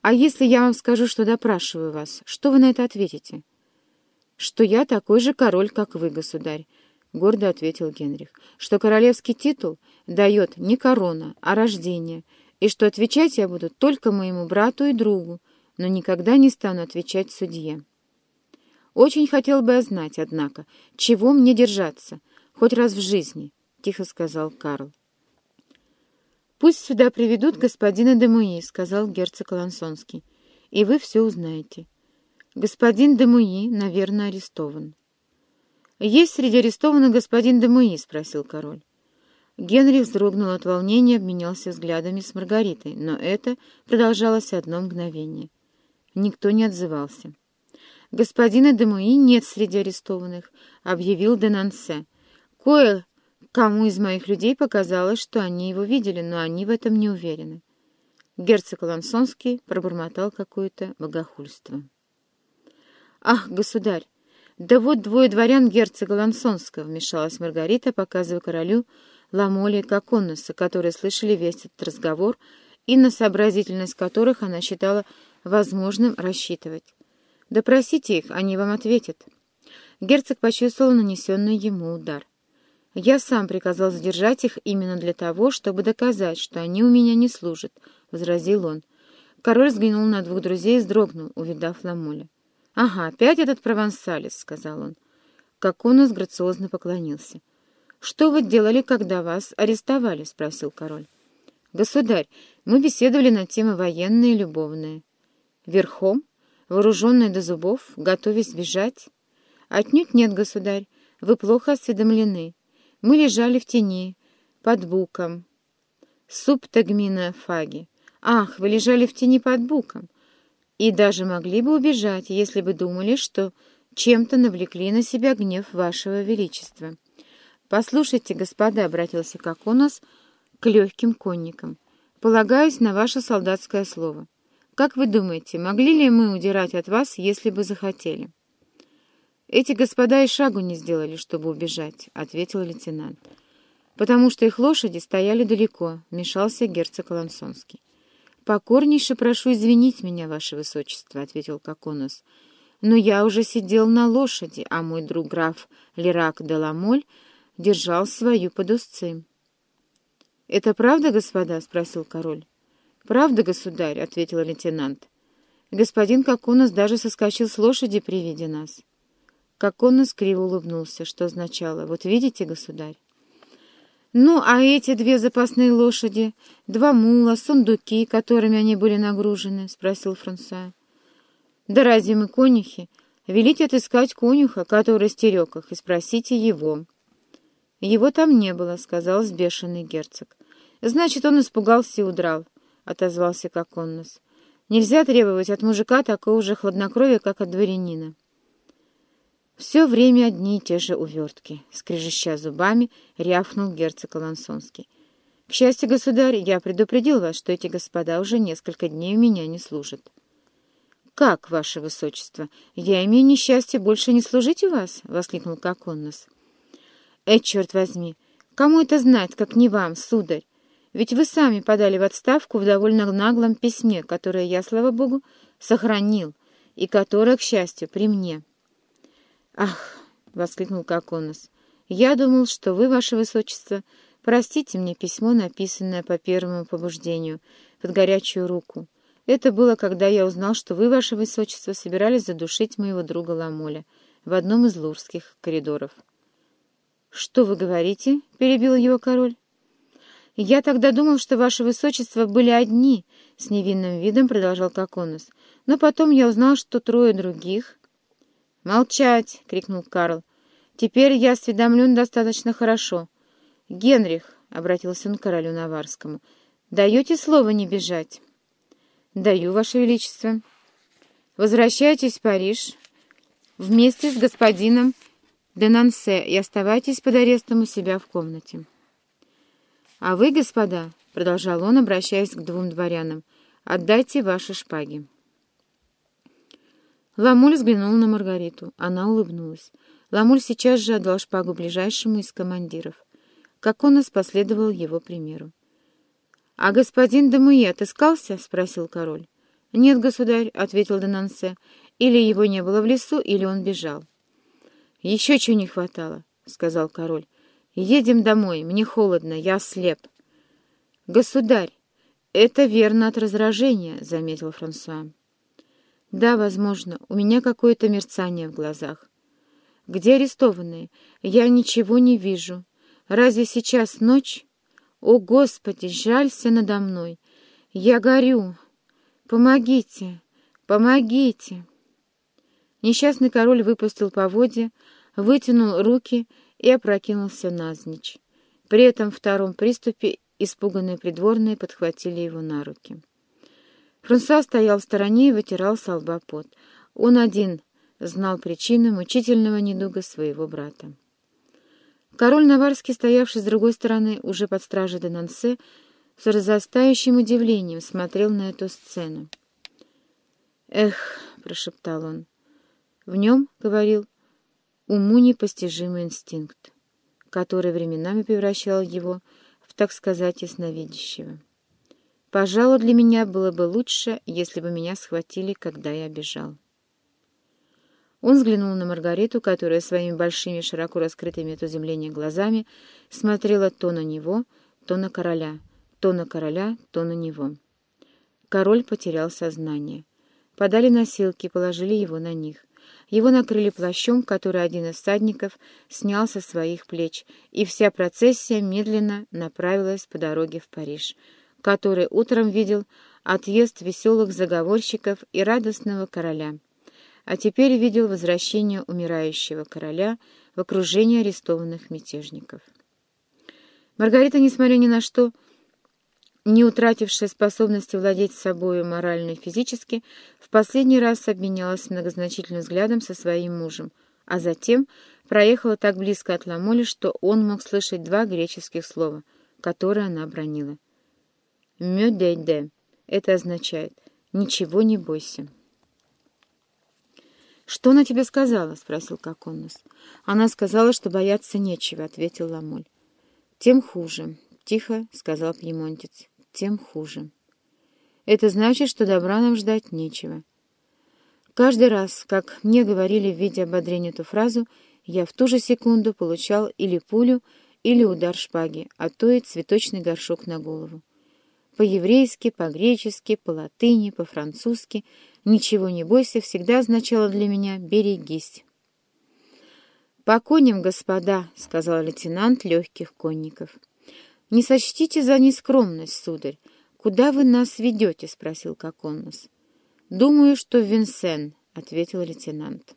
«А если я вам скажу, что допрашиваю вас, что вы на это ответите?» «Что я такой же король, как вы, государь», — гордо ответил Генрих, «что королевский титул дает не корона, а рождение, и что отвечать я буду только моему брату и другу, но никогда не стану отвечать судье. Очень хотел бы я знать, однако, чего мне держаться, хоть раз в жизни, — тихо сказал Карл. «Пусть сюда приведут господина Демуи», — сказал герцог Лансонский, — «и вы все узнаете. Господин Демуи, наверное, арестован». «Есть среди арестованных господин Демуи?» — спросил король. Генрих вздрогнул от волнения, обменялся взглядами с Маргаритой, но это продолжалось одно мгновение. Никто не отзывался. «Господина Демуи нет среди арестованных», — объявил Денансе. «Кое кому из моих людей показалось, что они его видели, но они в этом не уверены». Герцог Лансонский пробормотал какое-то богохульство. «Ах, государь! Да вот двое дворян герцога Лансонского!» — вмешалась Маргарита, показывая королю Ламоли Коконноса, которые слышали весь этот разговор и на сообразительность которых она считала возможным рассчитывать. Допросите их, они вам ответят. Герцог почувствовал нанесенный ему удар. «Я сам приказал задержать их именно для того, чтобы доказать, что они у меня не служат», — возразил он. Король взглянул на двух друзей и вздрогнул, увидав Ламоля. «Ага, опять этот провансалец», — сказал он. Как он грациозно поклонился. «Что вы делали, когда вас арестовали?» — спросил король. «Государь, мы беседовали на темы военные и любовные. Верхом, вооруженные до зубов, готовясь бежать? Отнюдь нет, государь, вы плохо осведомлены. Мы лежали в тени, под буком. Суп тагмина фаги. Ах, вы лежали в тени под буком. И даже могли бы убежать, если бы думали, что чем-то навлекли на себя гнев вашего величества. «Послушайте, господа», — обратился нас к легким конникам, — «полагаюсь на ваше солдатское слово». Как вы думаете, могли ли мы удирать от вас, если бы захотели? Эти господа и шагу не сделали, чтобы убежать, — ответил лейтенант. Потому что их лошади стояли далеко, — вмешался герцог Лансонский. «Покорнейше прошу извинить меня, ваше высочество», — ответил Коконос. «Но я уже сидел на лошади, а мой друг граф Лерак де Ламоль держал свою под узцы». «Это правда, господа?» — спросил король. «Правда, государь», — ответил лейтенант. «Господин Коконос даже соскочил с лошади при виде нас». Коконос криво улыбнулся, что означало «Вот видите, государь». «Ну, а эти две запасные лошади, два мула, сундуки, которыми они были нагружены?» — спросил Франсуа. «Да разве мы конюхи? Велите отыскать конюха, который стерег их, и спросите его». «Его там не было», — сказал сбешенный герцог. «Значит, он испугался и удрал отозвался Коконнос. «Нельзя требовать от мужика такого же хладнокровия, как от дворянина». «Все время одни и те же увертки», — скрежеща зубами, рявкнул герцог Алансонский. «К счастью, государь, я предупредил вас, что эти господа уже несколько дней у меня не служат». «Как, ваше высочество? Я имею несчастье больше не служить у вас?» — воскликнул Коконнос. «Э, черт возьми! Кому это знать, как не вам, сударь? Ведь вы сами подали в отставку в довольно наглом письме, которое я, слава богу, сохранил, и которое, к счастью, при мне. «Ах!» — воскликнул Коконос. «Я думал, что вы, ваше высочество, простите мне письмо, написанное по первому побуждению, под горячую руку. Это было, когда я узнал, что вы, ваше высочество, собирались задушить моего друга Ламоля в одном из лурских коридоров». «Что вы говорите?» — перебил его король. «Я тогда думал, что ваше высочество были одни», — с невинным видом продолжал Коконос. «Но потом я узнал, что трое других...» «Молчать!» — крикнул Карл. «Теперь я осведомлен достаточно хорошо. Генрих», — обратился он к королю Наварскому, — «даете слово не бежать?» «Даю, ваше величество». «Возвращайтесь в Париж вместе с господином Денансе и оставайтесь под арестом у себя в комнате». «А вы, господа, — продолжал он, обращаясь к двум дворянам, — отдайте ваши шпаги». Ламуль взглянул на Маргариту. Она улыбнулась. Ламуль сейчас же отдал шпагу ближайшему из командиров. Как он и последовал его примеру. — А господин Демуи отыскался? — спросил король. — «Нет, государь», — ответил Денансе, — «или его не было в лесу, или он бежал». «Еще чего не хватало», — сказал король. «Едем домой, мне холодно, я слеп». «Государь, это верно от раздражения», — заметил Франсуа. «Да, возможно, у меня какое-то мерцание в глазах. Где арестованные? Я ничего не вижу. Разве сейчас ночь? О, Господи, жалься надо мной! Я горю! Помогите! Помогите!» Несчастный король выпустил поводья, вытянул руки и опрокинулся навзничь. При этом втором приступе испуганные придворные подхватили его на руки. Франсуа стоял в стороне и вытирал с лба пот. Он один знал причину мучительного недуга своего брата. Король Наварский, стоявший с другой стороны, уже под стражей Денансе, с разрастающим удивлением смотрел на эту сцену. «Эх!» — прошептал он. В нем, — говорил, — уму непостижимый инстинкт, который временами превращал его в, так сказать, ясновидящего. Пожалуй, для меня было бы лучше, если бы меня схватили, когда я бежал. Он взглянул на Маргариту, которая своими большими, широко раскрытыми от изумления глазами смотрела то на него, то на короля, то на короля, то на него. Король потерял сознание. Подали носилки, положили его на них. Его накрыли плащом, который один из всадников снял со своих плеч, и вся процессия медленно направилась по дороге в Париж, который утром видел отъезд веселых заговорщиков и радостного короля, а теперь видел возвращение умирающего короля в окружении арестованных мятежников. Маргарита, несмотря ни на что, не утратившая способности владеть собою морально и физически, в последний раз обменялась многозначительным взглядом со своим мужем, а затем проехала так близко от Ламоли, что он мог слышать два греческих слова, которые она обронила. «Мё-дэ-дэ» — это означает «ничего не бойся». «Что она тебе сказала?» — спросил Коконус. «Она сказала, что бояться нечего», — ответил Ламоль. «Тем хуже», — тихо сказал пьемонтец тем хуже. Это значит, что добра нам ждать нечего. Каждый раз, как мне говорили в виде ободрения эту фразу, я в ту же секунду получал или пулю, или удар шпаги, а то и цветочный горшок на голову. По-еврейски, по-гречески, по-латыни, по-французски «ничего не бойся» всегда означало для меня «берегись». «По коням, господа», — сказал лейтенант легких конников. «Не сочтите за нескромность, сударь. Куда вы нас ведете?» — спросил Коконнос. «Думаю, что в Винсен», — ответил лейтенант.